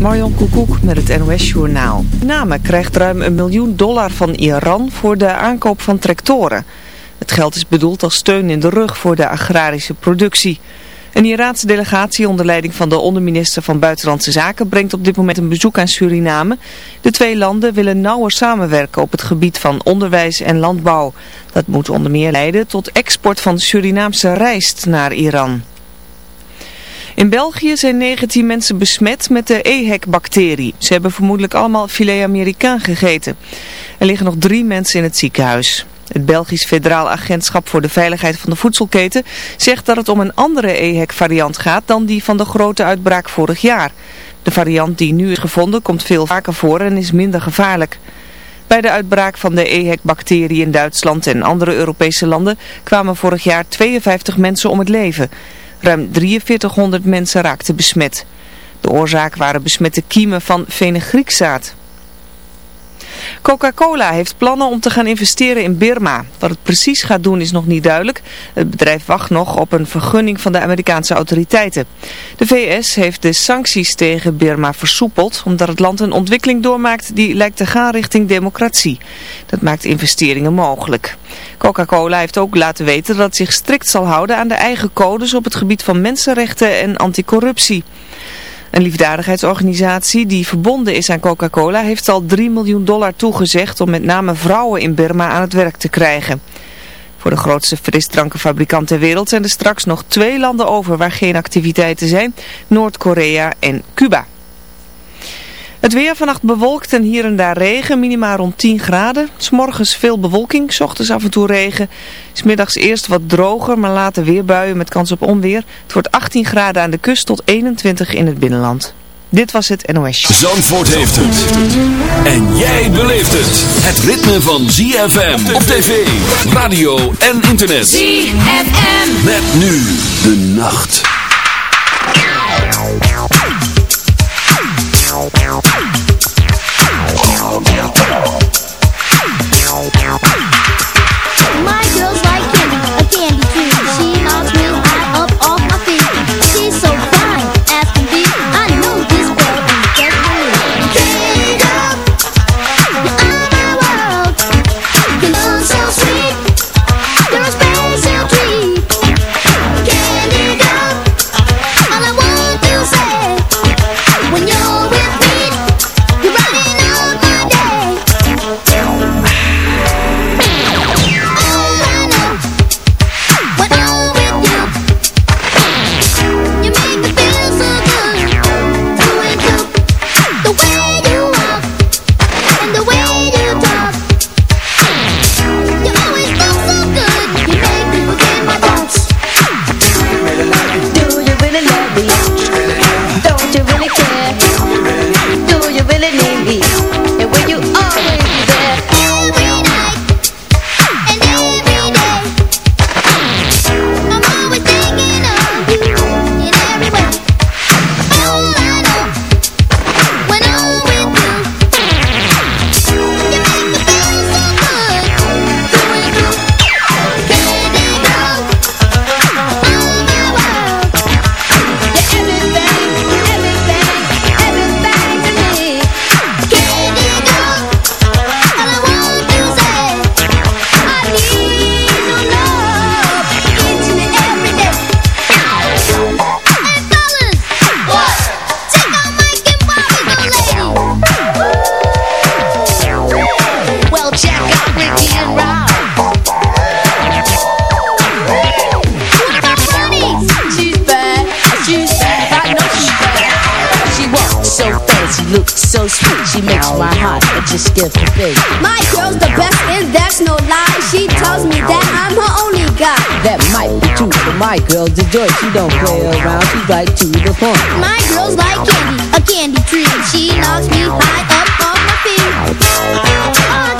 Marion Koekoek met het NOS-journaal. Name krijgt ruim een miljoen dollar van Iran voor de aankoop van tractoren. Het geld is bedoeld als steun in de rug voor de agrarische productie. Een Iraanse delegatie onder leiding van de onderminister van Buitenlandse Zaken brengt op dit moment een bezoek aan Suriname. De twee landen willen nauwer samenwerken op het gebied van onderwijs en landbouw. Dat moet onder meer leiden tot export van Surinaamse rijst naar Iran. In België zijn 19 mensen besmet met de EHEC-bacterie. Ze hebben vermoedelijk allemaal filet Amerikaan gegeten. Er liggen nog drie mensen in het ziekenhuis. Het Belgisch Federaal Agentschap voor de Veiligheid van de Voedselketen zegt dat het om een andere EHEC-variant gaat dan die van de grote uitbraak vorig jaar. De variant die nu is gevonden komt veel vaker voor en is minder gevaarlijk. Bij de uitbraak van de EHEC-bacterie in Duitsland en andere Europese landen kwamen vorig jaar 52 mensen om het leven. Ruim 4300 mensen raakten besmet. De oorzaak waren besmette kiemen van fenugriekzaad. Coca-Cola heeft plannen om te gaan investeren in Birma. Wat het precies gaat doen is nog niet duidelijk. Het bedrijf wacht nog op een vergunning van de Amerikaanse autoriteiten. De VS heeft de sancties tegen Birma versoepeld omdat het land een ontwikkeling doormaakt die lijkt te gaan richting democratie. Dat maakt investeringen mogelijk. Coca-Cola heeft ook laten weten dat het zich strikt zal houden aan de eigen codes op het gebied van mensenrechten en anticorruptie. Een liefdadigheidsorganisatie die verbonden is aan Coca-Cola heeft al 3 miljoen dollar toegezegd om met name vrouwen in Burma aan het werk te krijgen. Voor de grootste frisdrankenfabrikant ter wereld zijn er straks nog twee landen over waar geen activiteiten zijn, Noord-Korea en Cuba. Het weer vannacht bewolkt en hier en daar regen, minimaal rond 10 graden. S'morgens veel bewolking, s ochtends af en toe regen. Smiddags eerst wat droger, maar later weer buien met kans op onweer. Het wordt 18 graden aan de kust tot 21 in het binnenland. Dit was het NOS. Zandvoort heeft het. En jij beleeft het. Het ritme van ZFM op tv, radio en internet. ZFM. Met nu de nacht. But my girl's the joy. She don't play around, she's right to the point. My girl's like candy, a candy tree. She knocks me high up off my feet.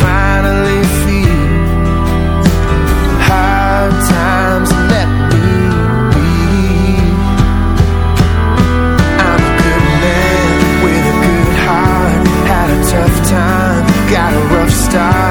stars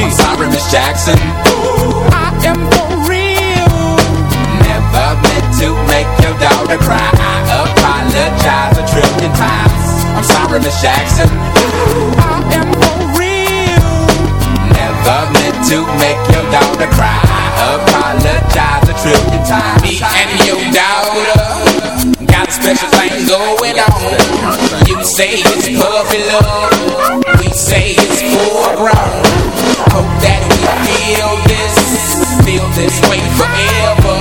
I'm sorry, Miss Jackson. Ooh, I am for real. Never meant to make your daughter cry. I apologize a trillion times. I'm sorry, Miss Jackson. Ooh, I am for real. Never meant to make your daughter cry. I apologize a trillion times. Me and your daughter got a special thing going on. You say it's puppy love. We say it's foreground. Hope that we feel this, feel this way forever.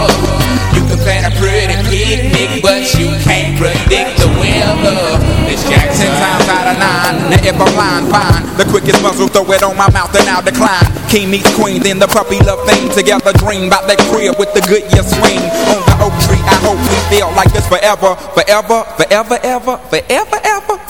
You can plan a pretty picnic, but you can't predict the weather. Miss Jackson times out of nine. Now if I'm lying, fine. The quickest muzzle, throw it on my mouth and I'll decline. King meets queen, then the puppy love thing. Together dream about that crib with the Goodyear swing. On the oak tree, I hope we feel like this forever. Forever, forever, ever, forever, ever.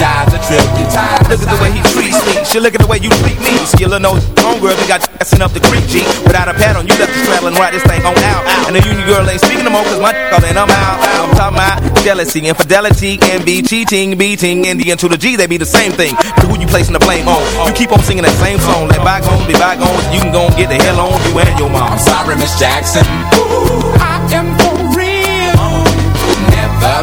apologize a trillion times. Look at the way he treats me. She look at the way you treat me. See your little nose homegirl, you got assin' up the creek, G. Without a pad on, you left the straddle and ride this thing on out. And the union girl ain't speaking no more, cause my call and I'm out. I'm talking about jealousy, infidelity, can be cheating, beating, and the to the G, they be the same thing. But who you placing the blame on? You keep on singing that same song. Let bygones be bygones, you can go and get the hell on you and your mom. I'm sorry, Miss Jackson. I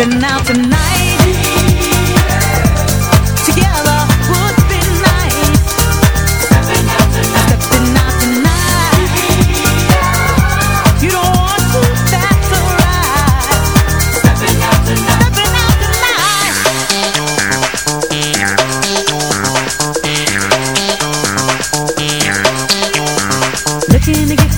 Out tonight. Looking to get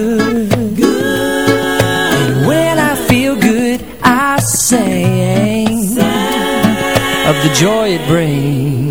joy it brings.